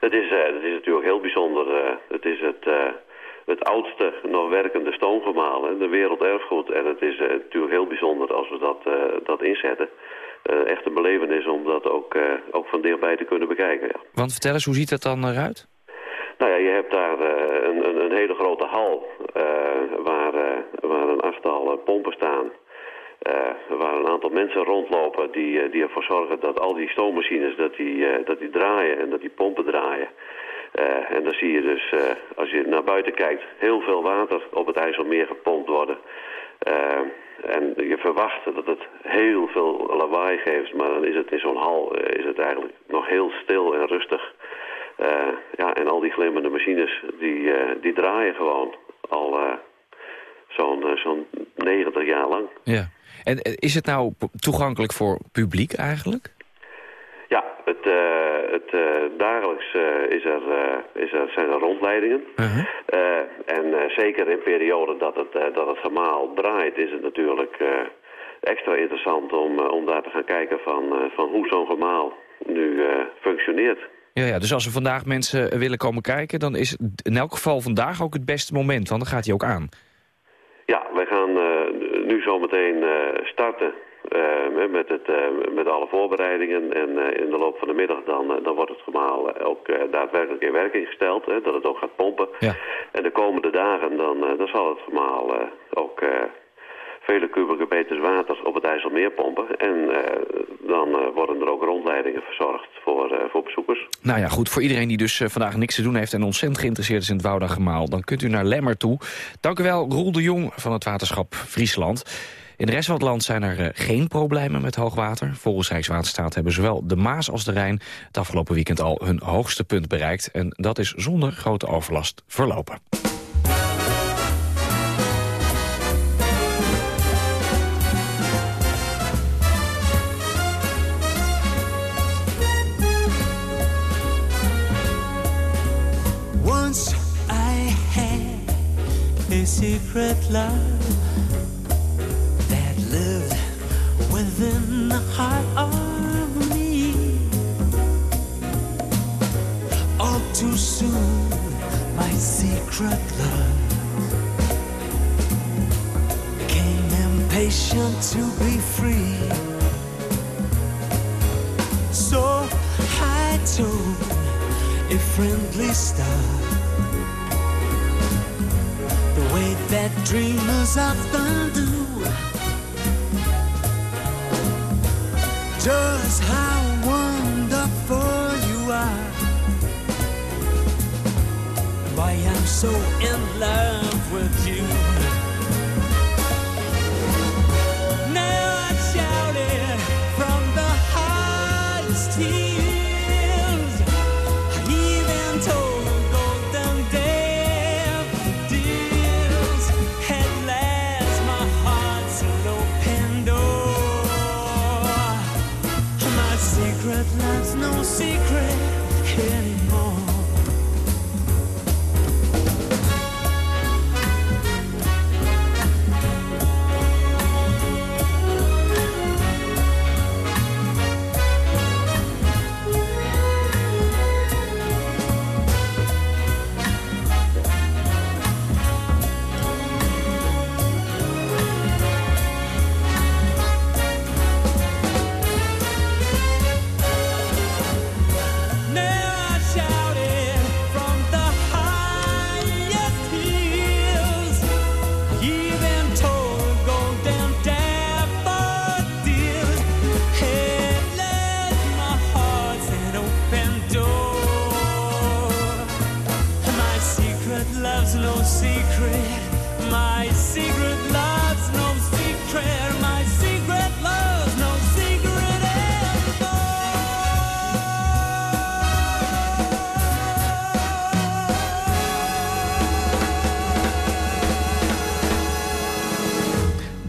Het is, het is natuurlijk heel bijzonder. het is het het oudste nog werkende stoomgemaal in de werelderfgoed. En het is uh, natuurlijk heel bijzonder als we dat, uh, dat inzetten. Uh, echt een belevenis om dat ook, ook van dichtbij te kunnen bekijken. Ja. Want vertel eens, hoe ziet het dan eruit? Nou ja, je hebt daar een, een, een, hele grote hal waar, waar een achttal pompen staan. waar een aantal mensen rondlopen die, die ervoor zorgen dat al die stoommachines dat die, dat die draaien en dat die pompen draaien. Uh, en dan zie je dus, uh, als je naar buiten kijkt, heel veel water op het IJsselmeer gepompt worden. Uh, en je verwacht dat het heel veel lawaai geeft, maar dan is het in zo'n hal is het eigenlijk nog heel stil en rustig. ja, en al die glimmende machines, die, die draaien gewoon al zo'n zo'n 90 jaar lang. Ja. En is het nou toegankelijk voor publiek eigenlijk? Het, uh, het uh, dagelijks uh, is er, is er, zijn er rondleidingen. -huh. en zeker in perioden dat het, dat het gemaal draait is het natuurlijk extra interessant om, om daar te gaan kijken van, van hoe zo'n gemaal nu functioneert. Ja, ja, dus als er vandaag mensen willen komen kijken, dan is in elk geval vandaag ook het beste moment, want dan gaat hij ook aan. Ja, wij gaan nu zometeen starten uh, met, het, uh, met alle voorbereidingen. En uh, in de loop van de middag dan, dan wordt het gemaal ook daadwerkelijk in werking gesteld. Hè, dat het ook gaat pompen. Ja. En de komende dagen dan, dan zal het gemaal ook vele kubieke meters water op het IJsselmeer pompen. En dan worden er ook rondleidingen verzorgd voor, voor bezoekers. Nou ja, goed. Voor iedereen die dus vandaag niks te doen heeft... en ontzettend geïnteresseerd is in het Wouda-gemaal... dan kunt u naar Lemmer toe. Dank u wel, Roel de Jong van het Waterschap Friesland. In de rest van het land zijn er uh, geen problemen met hoogwater. Volgens Rijkswaterstaat hebben zowel de Maas als de Rijn... het afgelopen weekend al hun hoogste punt bereikt. En dat is zonder grote overlast verlopen. Impatient to be free. So I told a friendly star the way that dreamers often do. Just how wonderful you are. Why I'm so in love with you. Secret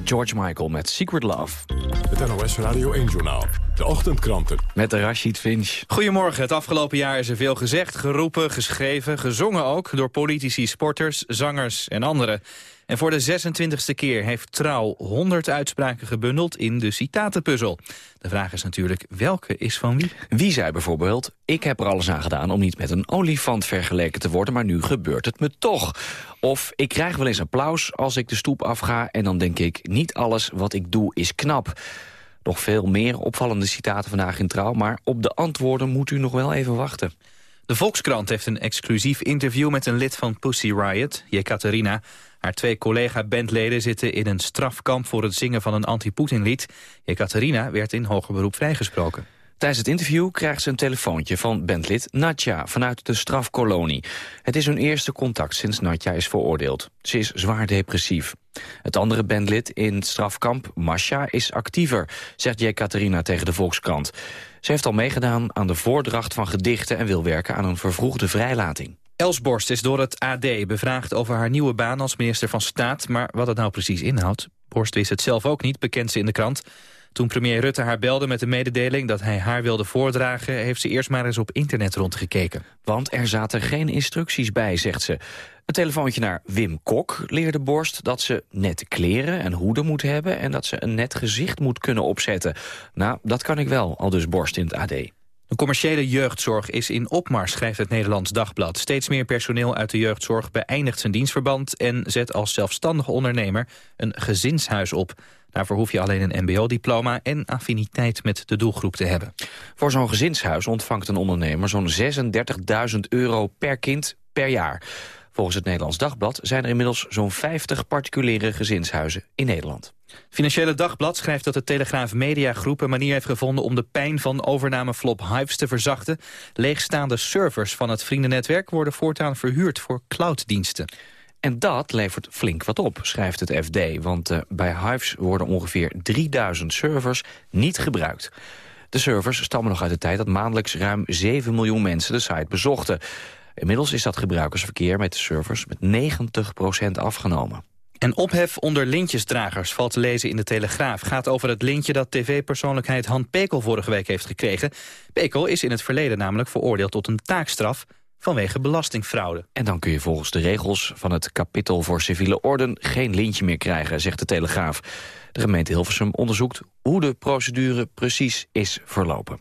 George Michael met Secret Love. Het NOS Radio 1-journaal. De ochtendkranten. Met Rashid Finch. Goedemorgen. Het afgelopen jaar is er veel gezegd, geroepen, geschreven, gezongen ook... door politici, sporters, zangers en anderen. En voor de 26e keer heeft Trouw 100 uitspraken gebundeld in de citatenpuzzel. De vraag is natuurlijk, welke is van wie? Wie zei bijvoorbeeld, ik heb er alles aan gedaan om niet met een olifant vergeleken te worden, maar nu gebeurt het me toch. Of ik krijg wel eens applaus als ik de stoep afga en dan denk ik, niet alles wat ik doe is knap. Nog veel meer opvallende citaten vandaag in Trouw, maar op de antwoorden moet u nog wel even wachten. De Volkskrant heeft een exclusief interview met een lid van Pussy Riot, Jekaterina. Haar twee collega-bandleden zitten in een strafkamp voor het zingen van een anti-Poetin-lied. Jekaterina werd in hoger beroep vrijgesproken. Tijdens het interview krijgt ze een telefoontje van bandlid Natja vanuit de strafkolonie. Het is hun eerste contact sinds Natja is veroordeeld. Ze is zwaar depressief. Het andere bandlid in strafkamp, Masha, is actiever, zegt Jekaterina tegen de Volkskrant. Ze heeft al meegedaan aan de voordracht van gedichten en wil werken aan een vervroegde vrijlating. Els Borst is door het AD bevraagd over haar nieuwe baan als minister van Staat. Maar wat het nou precies inhoudt, Borst wist het zelf ook niet, bekend ze in de krant. Toen premier Rutte haar belde met de mededeling dat hij haar wilde voordragen... heeft ze eerst maar eens op internet rondgekeken. Want er zaten geen instructies bij, zegt ze. Een telefoontje naar Wim Kok leerde Borst dat ze nette kleren en hoeden moet hebben... en dat ze een net gezicht moet kunnen opzetten. Nou, dat kan ik wel, al dus Borst in het AD. De commerciële jeugdzorg is in opmars, schrijft het Nederlands Dagblad. Steeds meer personeel uit de jeugdzorg beëindigt zijn dienstverband... en zet als zelfstandige ondernemer een gezinshuis op. Daarvoor hoef je alleen een mbo-diploma en affiniteit met de doelgroep te hebben. Voor zo'n gezinshuis ontvangt een ondernemer zo'n 36.000 euro per kind per jaar. Volgens het Nederlands Dagblad zijn er inmiddels zo'n 50 particuliere gezinshuizen in Nederland. Financiële Dagblad schrijft dat de Telegraaf Media Groep een manier heeft gevonden om de pijn van overnameflop Hives te verzachten. Leegstaande servers van het vriendennetwerk worden voortaan verhuurd voor clouddiensten. En dat levert flink wat op, schrijft het FD. Want uh, bij Hives worden ongeveer 3000 servers niet gebruikt. De servers stammen nog uit de tijd dat maandelijks ruim 7 miljoen mensen de site bezochten. Inmiddels is dat gebruikersverkeer met de servers met 90% afgenomen. En ophef onder lintjesdragers valt te lezen in de Telegraaf. Gaat over het lintje dat tv-persoonlijkheid Han Pekel vorige week heeft gekregen. Pekel is in het verleden namelijk veroordeeld tot een taakstraf vanwege belastingfraude. En dan kun je volgens de regels van het kapitel voor civiele orden geen lintje meer krijgen, zegt de Telegraaf. De gemeente Hilversum onderzoekt hoe de procedure precies is verlopen.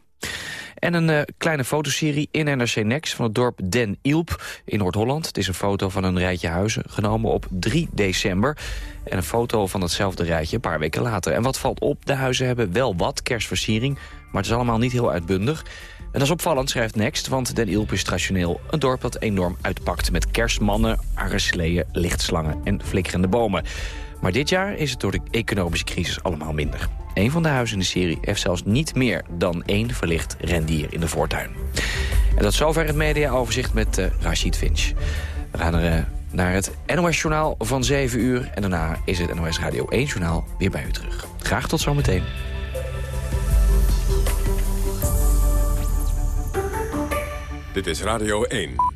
En een eh, kleine fotoserie in NRC Next van het dorp Den Ilp in Noord-Holland. Het is een foto van een rijtje huizen genomen op 3 december. En een foto van hetzelfde rijtje een paar weken later. En wat valt op? De huizen hebben wel wat kerstversiering, maar het is allemaal niet heel uitbundig. En dat is opvallend, schrijft Next, want Den Ilp is traditioneel een dorp dat enorm uitpakt... met kerstmannen, arresleeën, lichtslangen en flikkerende bomen. Maar dit jaar is het door de economische crisis allemaal minder. Een van de huizen in de serie heeft zelfs niet meer dan één verlicht rendier in de voortuin. En dat zover het mediaoverzicht met uh, Rashid Finch. We gaan er uh, naar het NOS-journaal van 7 uur. En daarna is het NOS Radio 1-journaal weer bij u terug. Graag tot zometeen. Dit is Radio 1.